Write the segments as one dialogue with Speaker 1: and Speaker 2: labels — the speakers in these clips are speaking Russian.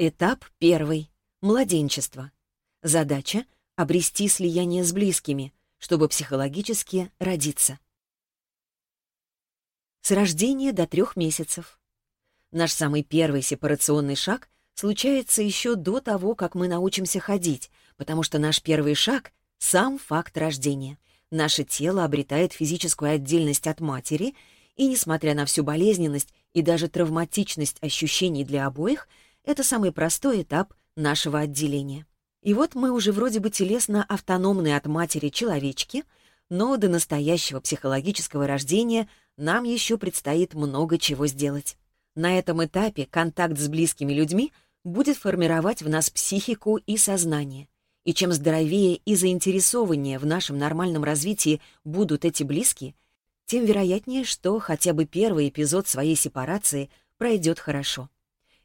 Speaker 1: Этап первый. Младенчество. Задача — обрести слияние с близкими, чтобы психологически родиться. С рождения до трех месяцев. Наш самый первый сепарационный шаг случается еще до того, как мы научимся ходить, потому что наш первый шаг — сам факт рождения. Наше тело обретает физическую отдельность от матери, и, несмотря на всю болезненность и даже травматичность ощущений для обоих — это самый простой этап нашего отделения. И вот мы уже вроде бы телесно автономны от матери человечки, но до настоящего психологического рождения нам еще предстоит много чего сделать. На этом этапе контакт с близкими людьми будет формировать в нас психику и сознание. И чем здоровее и заинтересованнее в нашем нормальном развитии будут эти близкие, тем вероятнее, что хотя бы первый эпизод своей сепарации пройдет хорошо.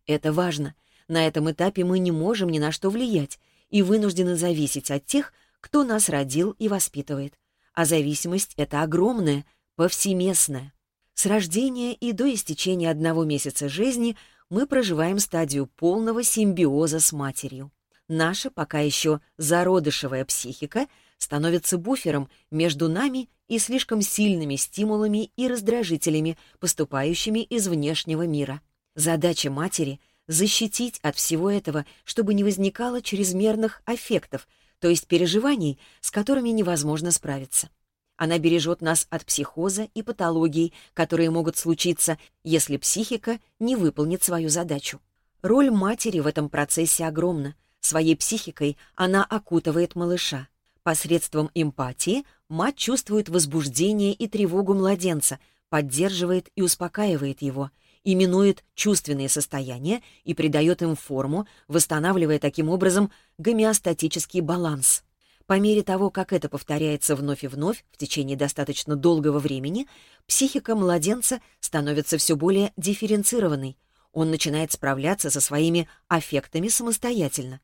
Speaker 1: Это важно. На этом этапе мы не можем ни на что влиять и вынуждены зависеть от тех, кто нас родил и воспитывает. А зависимость — это огромная, повсеместная. С рождения и до истечения одного месяца жизни мы проживаем стадию полного симбиоза с матерью. Наша, пока еще зародышевая психика, становится буфером между нами и слишком сильными стимулами и раздражителями, поступающими из внешнего мира. Задача матери — защитить от всего этого, чтобы не возникало чрезмерных аффектов, то есть переживаний, с которыми невозможно справиться. Она бережет нас от психоза и патологий, которые могут случиться, если психика не выполнит свою задачу. Роль матери в этом процессе огромна. Своей психикой она окутывает малыша. Посредством эмпатии мать чувствует возбуждение и тревогу младенца, поддерживает и успокаивает его — именует чувственные состояния и придает им форму, восстанавливая таким образом гомеостатический баланс. По мере того, как это повторяется вновь и вновь в течение достаточно долгого времени, психика младенца становится все более дифференцированной. Он начинает справляться со своими аффектами самостоятельно.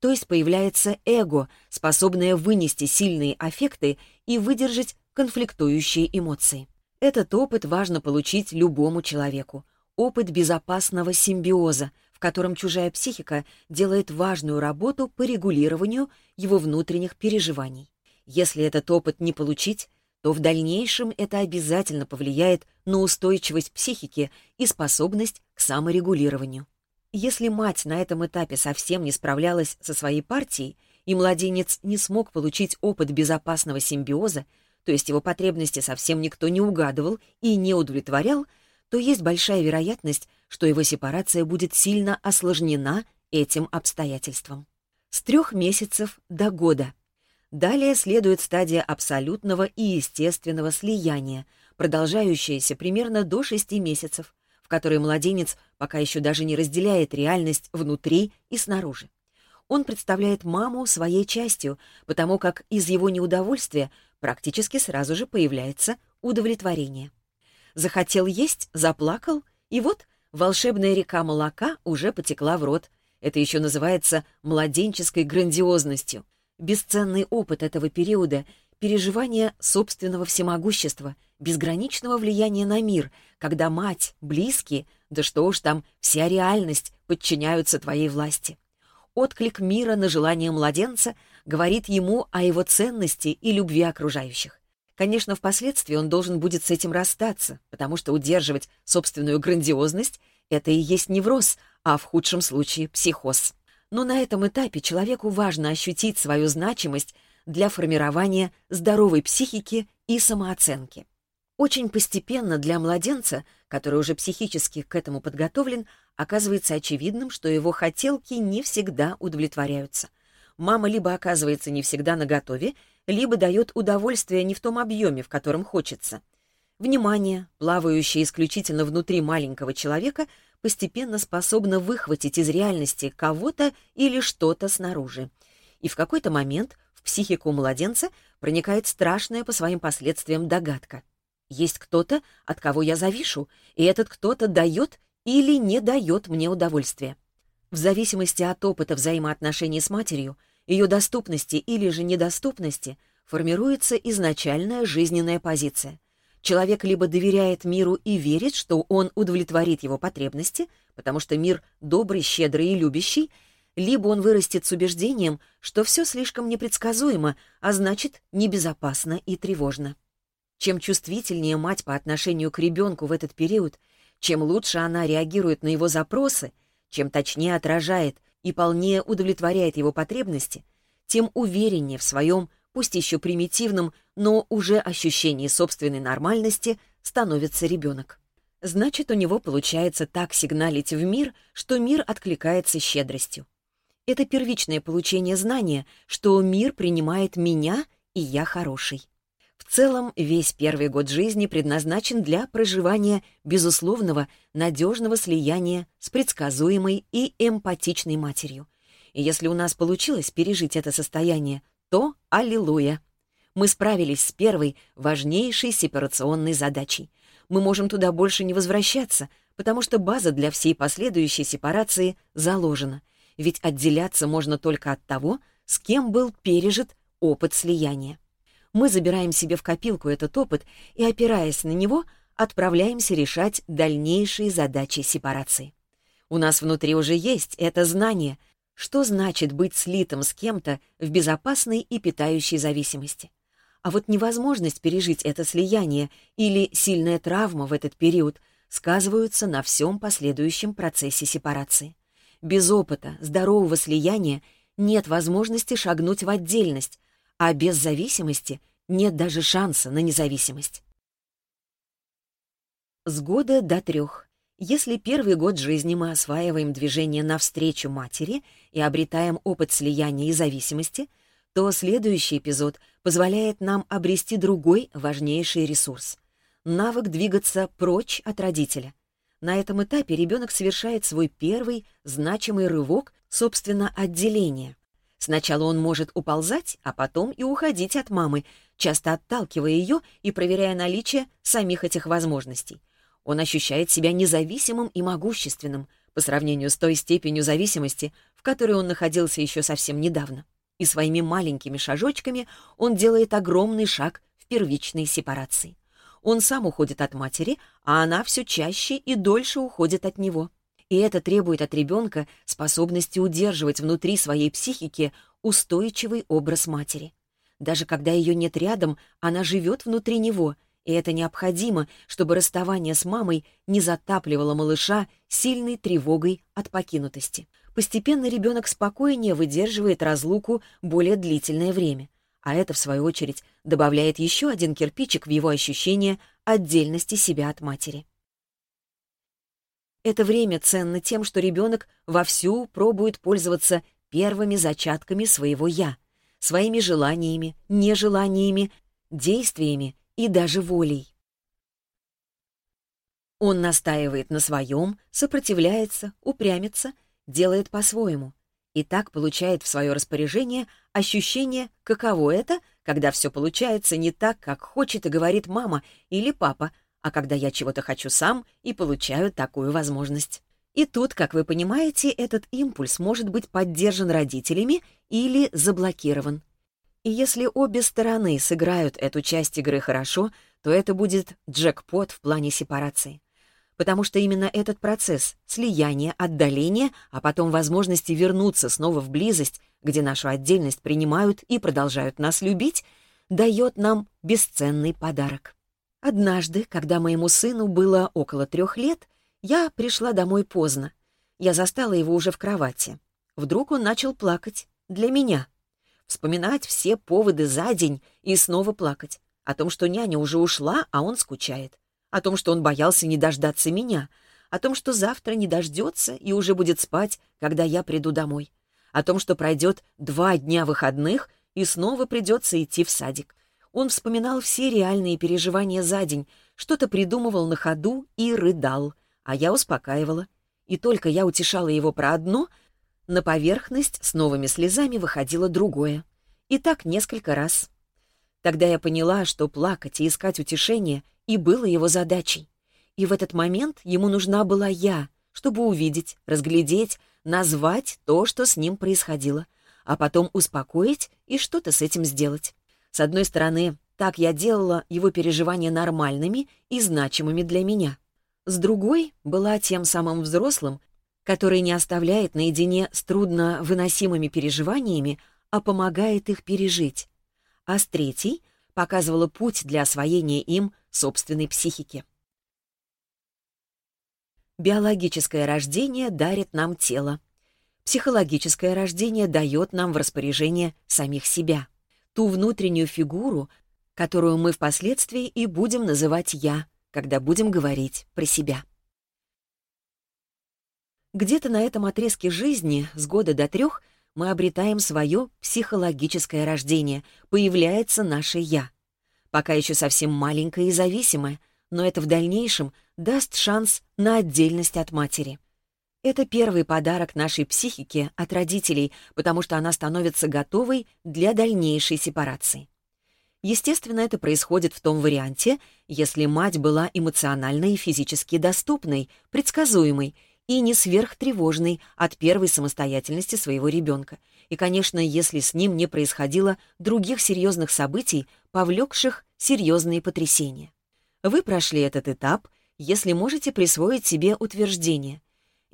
Speaker 1: То есть появляется эго, способное вынести сильные аффекты и выдержать конфликтующие эмоции. Этот опыт важно получить любому человеку опыт безопасного симбиоза, в котором чужая психика делает важную работу по регулированию его внутренних переживаний. Если этот опыт не получить, то в дальнейшем это обязательно повлияет на устойчивость психики и способность к саморегулированию. Если мать на этом этапе совсем не справлялась со своей партией, и младенец не смог получить опыт безопасного симбиоза, то есть его потребности совсем никто не угадывал и не удовлетворял, то есть большая вероятность, что его сепарация будет сильно осложнена этим обстоятельством. С трех месяцев до года. Далее следует стадия абсолютного и естественного слияния, продолжающаяся примерно до шести месяцев, в которой младенец пока еще даже не разделяет реальность внутри и снаружи. Он представляет маму своей частью, потому как из его неудовольствия практически сразу же появляется удовлетворение захотел есть, заплакал, и вот волшебная река молока уже потекла в рот. Это еще называется младенческой грандиозностью. Бесценный опыт этого периода — переживание собственного всемогущества, безграничного влияния на мир, когда мать, близкие, да что уж там, вся реальность подчиняются твоей власти. Отклик мира на желание младенца говорит ему о его ценности и любви окружающих. Конечно, впоследствии он должен будет с этим расстаться, потому что удерживать собственную грандиозность — это и есть невроз, а в худшем случае — психоз. Но на этом этапе человеку важно ощутить свою значимость для формирования здоровой психики и самооценки. Очень постепенно для младенца, который уже психически к этому подготовлен, оказывается очевидным, что его хотелки не всегда удовлетворяются. Мама либо оказывается не всегда наготове либо дает удовольствие не в том объеме, в котором хочется. Внимание, плавающее исключительно внутри маленького человека, постепенно способно выхватить из реальности кого-то или что-то снаружи. И в какой-то момент в психику младенца проникает страшная по своим последствиям догадка. Есть кто-то, от кого я завишу, и этот кто-то дает или не дает мне удовольствия. В зависимости от опыта взаимоотношений с матерью — ее доступности или же недоступности формируется изначальная жизненная позиция. Человек либо доверяет миру и верит, что он удовлетворит его потребности, потому что мир добрый, щедрый и любящий, либо он вырастет с убеждением, что все слишком непредсказуемо, а значит, небезопасно и тревожно. Чем чувствительнее мать по отношению к ребенку в этот период, чем лучше она реагирует на его запросы, чем точнее отражает и полнее удовлетворяет его потребности, тем увереннее в своем пусть еще примитивном, но уже ощущении собственной нормальности становится ребенок. Значит, у него получается так сигналить в мир, что мир откликается щедростью. Это первичное получение знания, что мир принимает меня, и я хороший. В целом, весь первый год жизни предназначен для проживания безусловного, надежного слияния с предсказуемой и эмпатичной матерью. И если у нас получилось пережить это состояние, то аллилуйя! Мы справились с первой, важнейшей сепарационной задачей. Мы можем туда больше не возвращаться, потому что база для всей последующей сепарации заложена. Ведь отделяться можно только от того, с кем был пережит опыт слияния. Мы забираем себе в копилку этот опыт и, опираясь на него, отправляемся решать дальнейшие задачи сепарации. У нас внутри уже есть это знание, что значит быть слитым с кем-то в безопасной и питающей зависимости? А вот невозможность пережить это слияние или сильная травма в этот период сказываются на всем последующем процессе сепарации. Без опыта здорового слияния нет возможности шагнуть в отдельность, а без зависимости нет даже шанса на независимость. С года до трех. Если первый год жизни мы осваиваем движение навстречу матери и обретаем опыт слияния и зависимости, то следующий эпизод позволяет нам обрести другой важнейший ресурс — навык двигаться прочь от родителя. На этом этапе ребенок совершает свой первый значимый рывок, собственно, отделения — Сначала он может уползать, а потом и уходить от мамы, часто отталкивая ее и проверяя наличие самих этих возможностей. Он ощущает себя независимым и могущественным по сравнению с той степенью зависимости, в которой он находился еще совсем недавно. И своими маленькими шажочками он делает огромный шаг в первичной сепарации. Он сам уходит от матери, а она все чаще и дольше уходит от него. И это требует от ребенка способности удерживать внутри своей психики устойчивый образ матери. Даже когда ее нет рядом, она живет внутри него — и это необходимо, чтобы расставание с мамой не затапливало малыша сильной тревогой от покинутости. Постепенно ребенок спокойнее выдерживает разлуку более длительное время, а это, в свою очередь, добавляет еще один кирпичик в его ощущение отдельности себя от матери. Это время ценно тем, что ребенок вовсю пробует пользоваться первыми зачатками своего «я», своими желаниями, нежеланиями, действиями и даже волей. Он настаивает на своем, сопротивляется, упрямится, делает по-своему. И так получает в свое распоряжение ощущение, каково это, когда все получается не так, как хочет и говорит мама или папа, а когда я чего-то хочу сам и получаю такую возможность. И тут, как вы понимаете, этот импульс может быть поддержан родителями или заблокирован. И если обе стороны сыграют эту часть игры хорошо, то это будет джекпот в плане сепарации. Потому что именно этот процесс — слияния, отдаления, а потом возможности вернуться снова в близость, где нашу отдельность принимают и продолжают нас любить, дает нам бесценный подарок. Однажды, когда моему сыну было около трех лет, я пришла домой поздно. Я застала его уже в кровати. Вдруг он начал плакать. Для меня. Вспоминать все поводы за день и снова плакать. О том, что няня уже ушла, а он скучает. О том, что он боялся не дождаться меня. О том, что завтра не дождется и уже будет спать, когда я приду домой. О том, что пройдет два дня выходных и снова придется идти в садик он вспоминал все реальные переживания за день, что-то придумывал на ходу и рыдал, а я успокаивала. И только я утешала его про одно, на поверхность с новыми слезами выходило другое. И так несколько раз. Тогда я поняла, что плакать и искать утешение и было его задачей. И в этот момент ему нужна была я, чтобы увидеть, разглядеть, назвать то, что с ним происходило, а потом успокоить и что-то с этим сделать. С одной стороны, так я делала его переживания нормальными и значимыми для меня. С другой, была тем самым взрослым, который не оставляет наедине с трудно выносимыми переживаниями, а помогает их пережить. А с третьей показывала путь для освоения им собственной психики. Биологическое рождение дарит нам тело. Психологическое рождение дает нам в распоряжение самих себя ту внутреннюю фигуру, которую мы впоследствии и будем называть «я», когда будем говорить про себя. Где-то на этом отрезке жизни, с года до трех, мы обретаем свое психологическое рождение, появляется наше «я». Пока еще совсем маленькое и зависимое, но это в дальнейшем даст шанс на отдельность от матери. Это первый подарок нашей психике от родителей, потому что она становится готовой для дальнейшей сепарации. Естественно, это происходит в том варианте, если мать была эмоционально и физически доступной, предсказуемой и не сверхтревожной от первой самостоятельности своего ребенка. И, конечно, если с ним не происходило других серьезных событий, повлекших серьезные потрясения. Вы прошли этот этап, если можете присвоить себе утверждение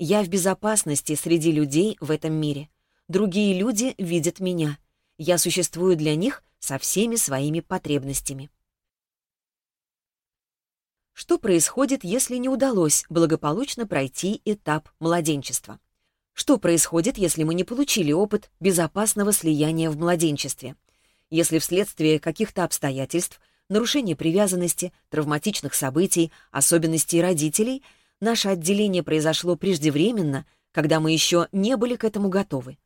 Speaker 1: я в безопасности среди людей в этом мире. Другие люди видят меня. Я существую для них со всеми своими потребностями. Что происходит, если не удалось благополучно пройти этап младенчества? Что происходит, если мы не получили опыт безопасного слияния в младенчестве? Если вследствие каких-то обстоятельств, нарушения привязанности, травматичных событий, особенностей родителей – Наше отделение произошло преждевременно, когда мы еще не были к этому готовы.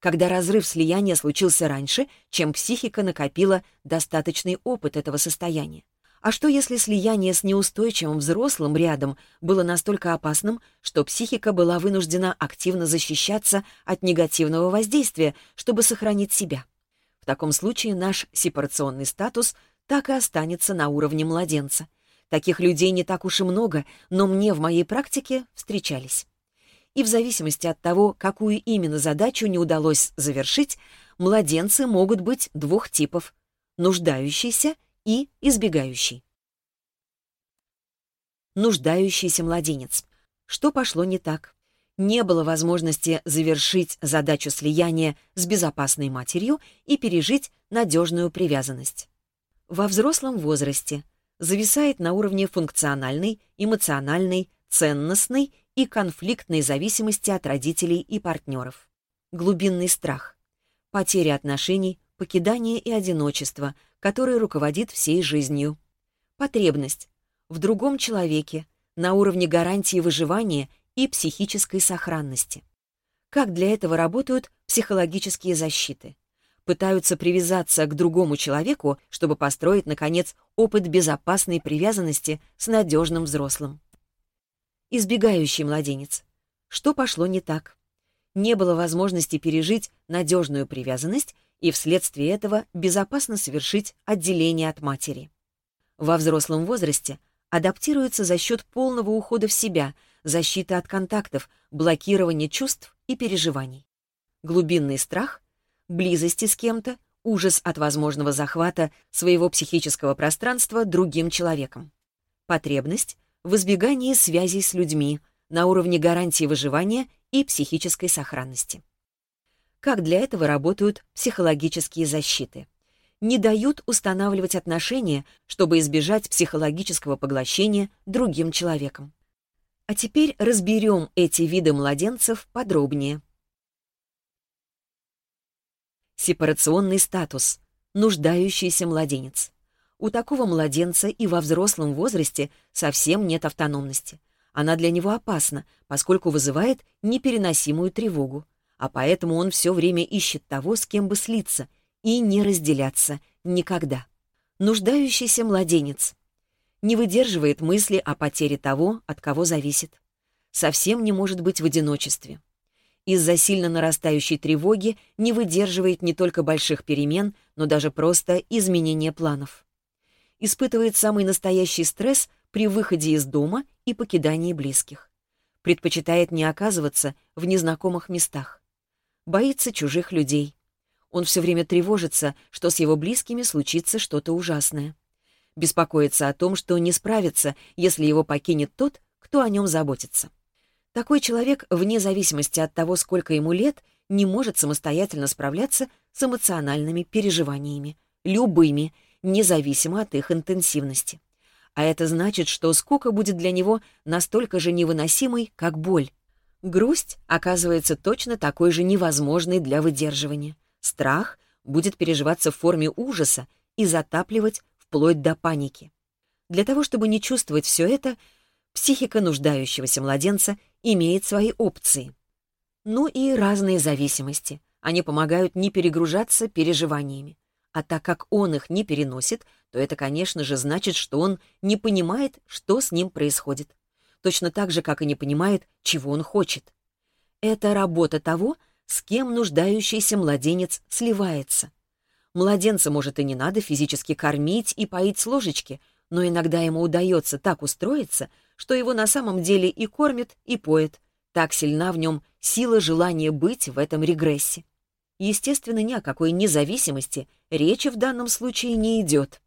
Speaker 1: Когда разрыв слияния случился раньше, чем психика накопила достаточный опыт этого состояния. А что если слияние с неустойчивым взрослым рядом было настолько опасным, что психика была вынуждена активно защищаться от негативного воздействия, чтобы сохранить себя? В таком случае наш сепарационный статус так и останется на уровне младенца — Таких людей не так уж и много, но мне в моей практике встречались. И в зависимости от того, какую именно задачу не удалось завершить, младенцы могут быть двух типов — нуждающийся и избегающий. Нуждающийся младенец. Что пошло не так? не было возможности завершить задачу слияния с безопасной матерью и пережить надежную привязанность. Во взрослом возрасте зависает на уровне функциональной, эмоциональной, ценностной и конфликтной зависимости от родителей и партнеров. Глубинный страх. Потеря отношений, покидание и одиночество, которое руководит всей жизнью. Потребность. В другом человеке, на уровне гарантии выживания и психической сохранности. Как для этого работают психологические защиты? пытаются привязаться к другому человеку, чтобы построить, наконец, опыт безопасной привязанности с надежным взрослым. Избегающий младенец. Что пошло не так? Не было возможности пережить надежную привязанность и вследствие этого безопасно совершить отделение от матери. Во взрослом возрасте адаптируется за счет полного ухода в себя, защиты от контактов, блокирования чувств и переживаний. Глубинный страх близости с кем-то, ужас от возможного захвата своего психического пространства другим человеком. Потребность в избегании связей с людьми на уровне гарантии выживания и психической сохранности. Как для этого работают психологические защиты? Не дают устанавливать отношения, чтобы избежать психологического поглощения другим человеком. А теперь разберем эти виды младенцев подробнее сепарационный статус, нуждающийся младенец. У такого младенца и во взрослом возрасте совсем нет автономности. Она для него опасна, поскольку вызывает непереносимую тревогу. А поэтому он все время ищет того, с кем бы слиться, и не разделяться никогда. Нуждающийся младенец не выдерживает мысли о потере того, от кого зависит. Совсем не может быть в одиночестве из-за сильно нарастающей тревоги не выдерживает не только больших перемен, но даже просто изменения планов. Испытывает самый настоящий стресс при выходе из дома и покидании близких. Предпочитает не оказываться в незнакомых местах. Боится чужих людей. Он все время тревожится, что с его близкими случится что-то ужасное. Беспокоится о том, что не справится, если его покинет тот, кто о нем заботится. Такой человек, вне зависимости от того, сколько ему лет, не может самостоятельно справляться с эмоциональными переживаниями, любыми, независимо от их интенсивности. А это значит, что скука будет для него настолько же невыносимой, как боль. Грусть оказывается точно такой же невозможной для выдерживания. Страх будет переживаться в форме ужаса и затапливать вплоть до паники. Для того, чтобы не чувствовать все это, психика нуждающегося младенца – имеет свои опции. Ну и разные зависимости. Они помогают не перегружаться переживаниями. А так как он их не переносит, то это, конечно же, значит, что он не понимает, что с ним происходит. Точно так же, как и не понимает, чего он хочет. Это работа того, с кем нуждающийся младенец сливается. Младенца, может, и не надо физически кормить и поить с ложечки, но иногда ему удается так устроиться, что его на самом деле и кормит, и поет. Так сильна в нем сила желания быть в этом регрессе. Естественно, ни о какой независимости речи в данном случае не идет.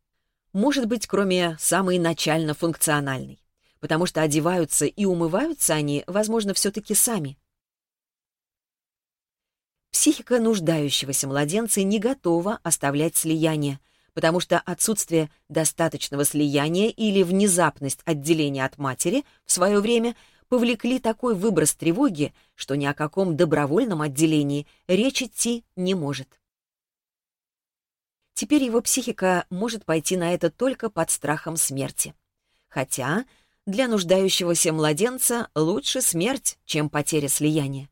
Speaker 1: Может быть, кроме самой начально функциональной. Потому что одеваются и умываются они, возможно, все-таки сами. Психика нуждающегося младенца не готова оставлять слияние — потому что отсутствие достаточного слияния или внезапность отделения от матери в свое время повлекли такой выброс тревоги, что ни о каком добровольном отделении речь идти не может. Теперь его психика может пойти на это только под страхом смерти. Хотя для нуждающегося младенца лучше смерть, чем потеря слияния.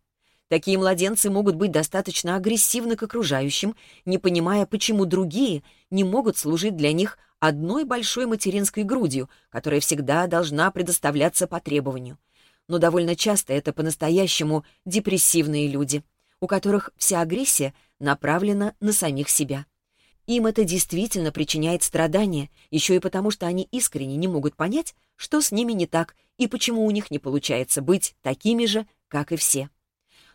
Speaker 1: Такие младенцы могут быть достаточно агрессивны к окружающим, не понимая, почему другие — не могут служить для них одной большой материнской грудью, которая всегда должна предоставляться по требованию. Но довольно часто это по-настоящему депрессивные люди, у которых вся агрессия направлена на самих себя. Им это действительно причиняет страдания, еще и потому, что они искренне не могут понять, что с ними не так и почему у них не получается быть такими же, как и все.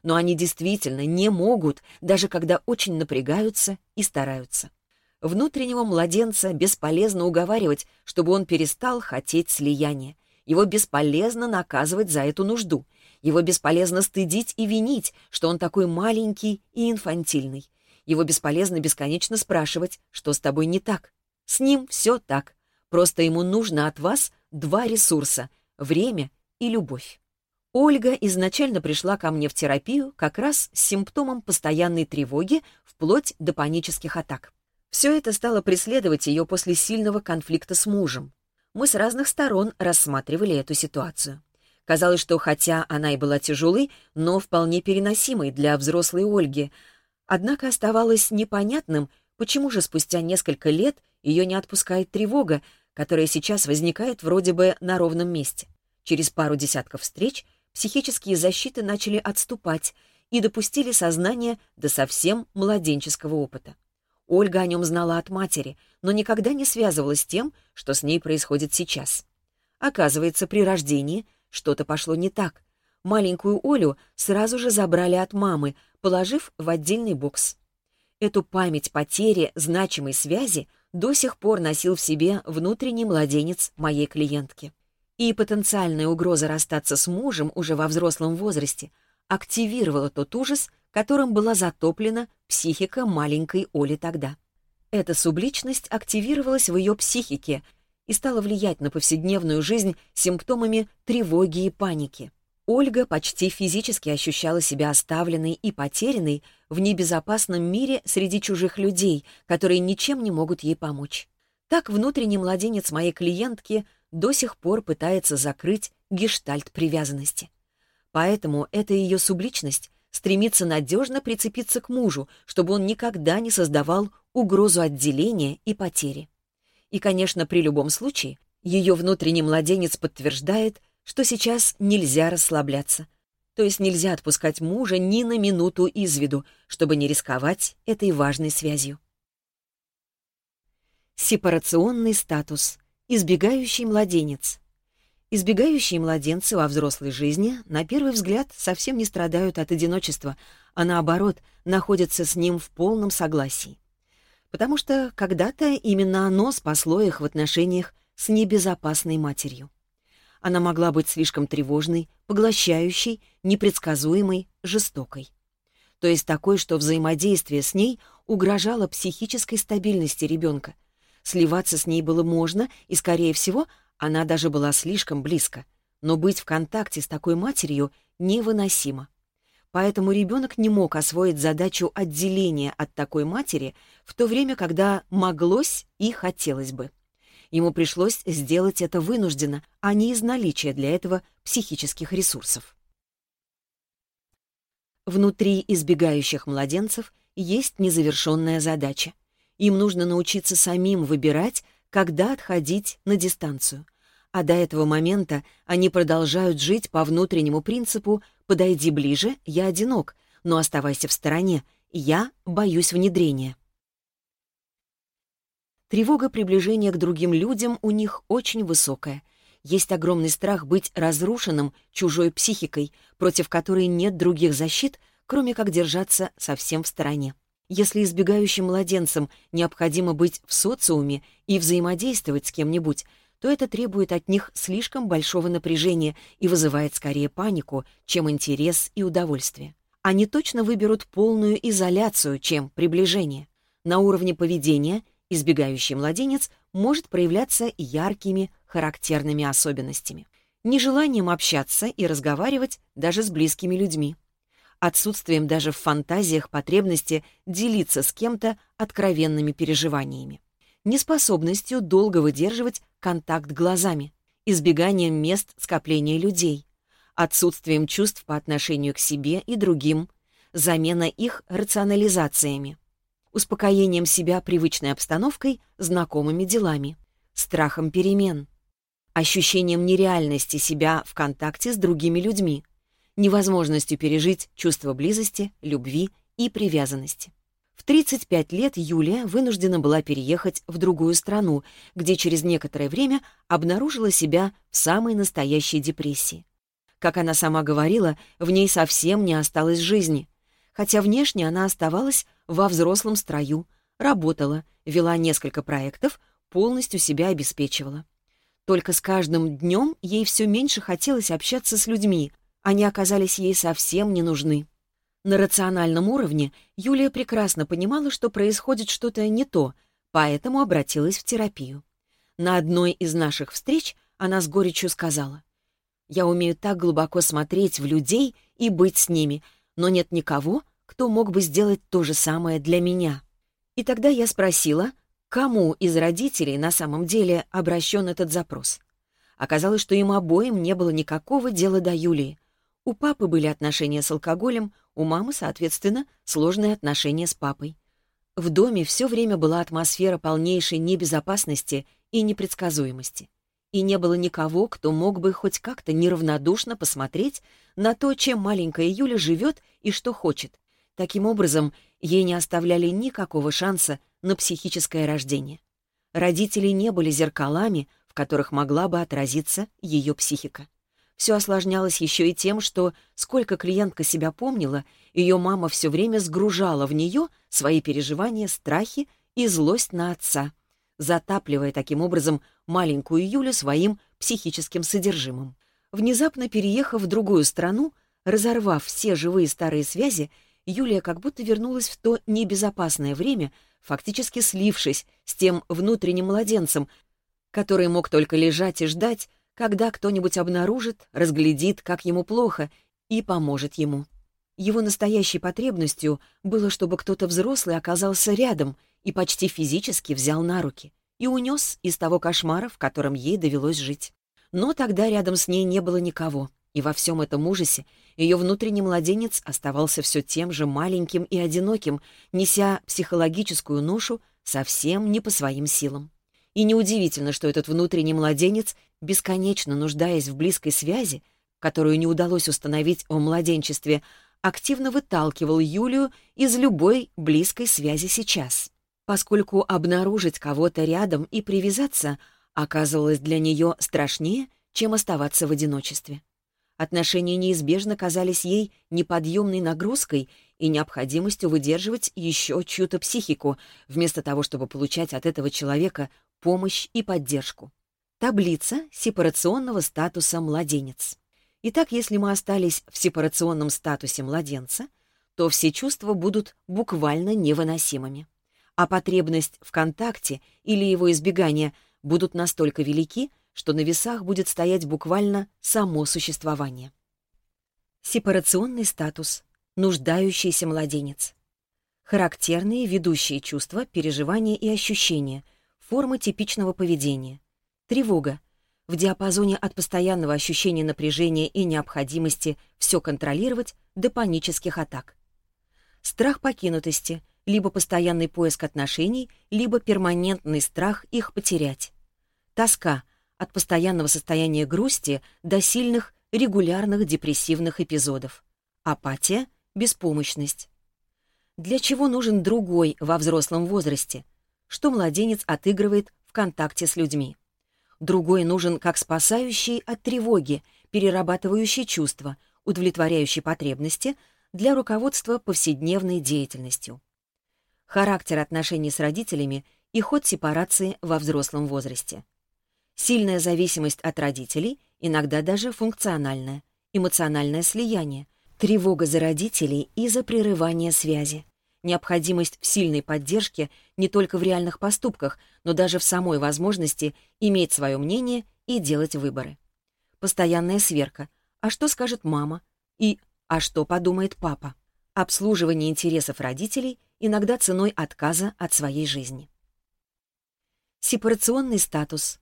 Speaker 1: Но они действительно не могут, даже когда очень напрягаются и стараются. Внутреннего младенца бесполезно уговаривать, чтобы он перестал хотеть слияния. Его бесполезно наказывать за эту нужду. Его бесполезно стыдить и винить, что он такой маленький и инфантильный. Его бесполезно бесконечно спрашивать, что с тобой не так. С ним все так. Просто ему нужно от вас два ресурса — время и любовь. Ольга изначально пришла ко мне в терапию как раз с симптомом постоянной тревоги вплоть до панических атак. Все это стало преследовать ее после сильного конфликта с мужем. Мы с разных сторон рассматривали эту ситуацию. Казалось, что хотя она и была тяжелой, но вполне переносимой для взрослой Ольги, однако оставалось непонятным, почему же спустя несколько лет ее не отпускает тревога, которая сейчас возникает вроде бы на ровном месте. Через пару десятков встреч — психические защиты начали отступать и допустили сознание до совсем младенческого опыта. Ольга о нем знала от матери, но никогда не связывалась с тем, что с ней происходит сейчас. Оказывается, при рождении что-то пошло не так. Маленькую Олю сразу же забрали от мамы, положив в отдельный бокс. Эту память потери значимой связи до сих пор носил в себе внутренний младенец моей клиентки. И потенциальная угроза расстаться с мужем уже во взрослом возрасте активировала тот ужас, которым была затоплена психика маленькой Оли тогда. Эта субличность активировалась в ее психике и стала влиять на повседневную жизнь симптомами тревоги и паники. Ольга почти физически ощущала себя оставленной и потерянной в небезопасном мире среди чужих людей, которые ничем не могут ей помочь. Так внутренний младенец моей клиентки до сих пор пытается закрыть гештальт привязанности. Поэтому эта ее субличность стремится надежно прицепиться к мужу, чтобы он никогда не создавал угрозу отделения и потери. И, конечно, при любом случае, ее внутренний младенец подтверждает, что сейчас нельзя расслабляться. То есть нельзя отпускать мужа ни на минуту из виду, чтобы не рисковать этой важной связью. Сепарационный статус. Избегающий младенец. Избегающие младенцы во взрослой жизни, на первый взгляд, совсем не страдают от одиночества, а наоборот, находятся с ним в полном согласии. Потому что когда-то именно оно спасло их в отношениях с небезопасной матерью. Она могла быть слишком тревожной, поглощающей, непредсказуемой, жестокой. То есть такой, что взаимодействие с ней угрожало психической стабильности ребенка. Сливаться с ней было можно, и, скорее всего, она даже была слишком близко, но быть в контакте с такой матерью невыносимо. Поэтому ребенок не мог освоить задачу отделения от такой матери в то время, когда моглось и хотелось бы. Ему пришлось сделать это вынужденно, а не из наличия для этого психических ресурсов. Внутри избегающих младенцев есть незавершенная задача. Им нужно научиться самим выбирать, когда отходить на дистанцию. А до этого момента они продолжают жить по внутреннему принципу «подойди ближе, я одинок, но оставайся в стороне, я боюсь внедрения». Тревога приближения к другим людям у них очень высокая. Есть огромный страх быть разрушенным чужой психикой, против которой нет других защит, кроме как держаться совсем в стороне. Если избегающим младенцам необходимо быть в социуме и взаимодействовать с кем-нибудь, то это требует от них слишком большого напряжения и вызывает скорее панику, чем интерес и удовольствие. Они точно выберут полную изоляцию, чем приближение. На уровне поведения избегающий младенец может проявляться яркими характерными особенностями. Нежеланием общаться и разговаривать даже с близкими людьми отсутствием даже в фантазиях потребности делиться с кем-то откровенными переживаниями, неспособностью долго выдерживать контакт глазами, избеганием мест скопления людей, отсутствием чувств по отношению к себе и другим, замена их рационализациями, успокоением себя привычной обстановкой, знакомыми делами, страхом перемен, ощущением нереальности себя в контакте с другими людьми, невозможностью пережить чувство близости, любви и привязанности. В 35 лет Юлия вынуждена была переехать в другую страну, где через некоторое время обнаружила себя в самой настоящей депрессии. Как она сама говорила, в ней совсем не осталось жизни. Хотя внешне она оставалась во взрослом строю, работала, вела несколько проектов, полностью себя обеспечивала. Только с каждым днем ей все меньше хотелось общаться с людьми, они оказались ей совсем не нужны. На рациональном уровне Юлия прекрасно понимала, что происходит что-то не то, поэтому обратилась в терапию. На одной из наших встреч она с горечью сказала, «Я умею так глубоко смотреть в людей и быть с ними, но нет никого, кто мог бы сделать то же самое для меня». И тогда я спросила, кому из родителей на самом деле обращен этот запрос. Оказалось, что им обоим не было никакого дела до Юлии — у папы были отношения с алкоголем, у мамы, соответственно, сложные отношения с папой. В доме все время была атмосфера полнейшей небезопасности и непредсказуемости. И не было никого, кто мог бы хоть как-то неравнодушно посмотреть на то, чем маленькая Юля живет и что хочет. Таким образом, ей не оставляли никакого шанса на психическое рождение. Родители не были зеркалами, в которых могла бы отразиться ее психика. Все осложнялось еще и тем, что, сколько клиентка себя помнила, ее мама все время сгружала в нее свои переживания, страхи и злость на отца, затапливая таким образом маленькую Юлю своим психическим содержимым. Внезапно переехав в другую страну, разорвав все живые старые связи, Юлия как будто вернулась в то небезопасное время, фактически слившись с тем внутренним младенцем, который мог только лежать и ждать, когда кто-нибудь обнаружит, разглядит, как ему плохо, и поможет ему. Его настоящей потребностью было, чтобы кто-то взрослый оказался рядом и почти физически взял на руки и унес из того кошмара, в котором ей довелось жить. Но тогда рядом с ней не было никого, и во всем этом ужасе ее внутренний младенец оставался все тем же маленьким и одиноким, неся психологическую ношу совсем не по своим силам. И неудивительно, что этот внутренний младенец, бесконечно нуждаясь в близкой связи, которую не удалось установить о младенчестве, активно выталкивал Юлию из любой близкой связи сейчас. Поскольку обнаружить кого-то рядом и привязаться оказывалось для нее страшнее, чем оставаться в одиночестве. Отношения неизбежно казались ей неподъемной нагрузкой и необходимостью выдерживать еще чью-то психику, вместо того, чтобы получать от этого человека помощь и поддержку. Таблица сепарационного статуса младенец. Итак, если мы остались в сепарационном статусе младенца, то все чувства будут буквально невыносимыми. А потребность в контакте или его избегание будут настолько велики, что на весах будет стоять буквально само существование. Сепарационный статус. Нуждающийся младенец. Характерные ведущие чувства, переживания и ощущения – Формы типичного поведения. Тревога. В диапазоне от постоянного ощущения напряжения и необходимости все контролировать до панических атак. Страх покинутости. Либо постоянный поиск отношений, либо перманентный страх их потерять. Тоска. От постоянного состояния грусти до сильных регулярных депрессивных эпизодов. Апатия. Беспомощность. Для чего нужен другой во взрослом возрасте – что младенец отыгрывает в контакте с людьми. Другой нужен как спасающий от тревоги, перерабатывающий чувства, удовлетворяющий потребности для руководства повседневной деятельностью. Характер отношений с родителями и ход сепарации во взрослом возрасте. Сильная зависимость от родителей, иногда даже функциональная, эмоциональное слияние, тревога за родителей и за прерывание связи, необходимость в сильной поддержке не только в реальных поступках, но даже в самой возможности иметь свое мнение и делать выборы. Постоянная сверка. А что скажет мама? И а что подумает папа? Обслуживание интересов родителей иногда ценой отказа от своей жизни. Сепарационный статус.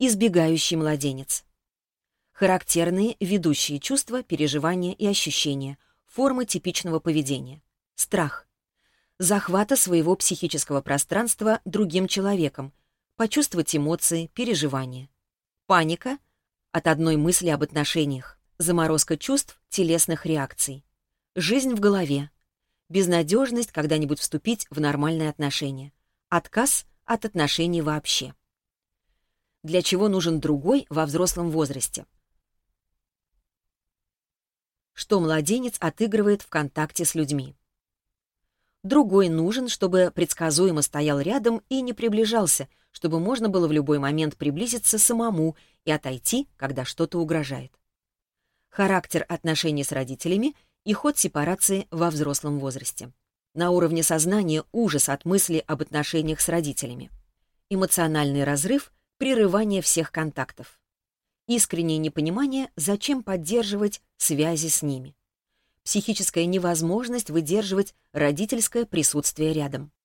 Speaker 1: Избегающий младенец. Характерные ведущие чувства, переживания и ощущения, формы типичного поведения. Страх захвата своего психического пространства другим человеком, почувствовать эмоции, переживания. Паника — от одной мысли об отношениях, заморозка чувств, телесных реакций. Жизнь в голове. Безнадежность когда-нибудь вступить в нормальные отношения. Отказ от отношений вообще. Для чего нужен другой во взрослом возрасте? Что младенец отыгрывает в контакте с людьми? Другой нужен, чтобы предсказуемо стоял рядом и не приближался, чтобы можно было в любой момент приблизиться самому и отойти, когда что-то угрожает. Характер отношений с родителями и ход сепарации во взрослом возрасте. На уровне сознания ужас от мысли об отношениях с родителями. Эмоциональный разрыв, прерывание всех контактов. Искреннее непонимание, зачем поддерживать связи с ними психическая невозможность выдерживать родительское присутствие рядом.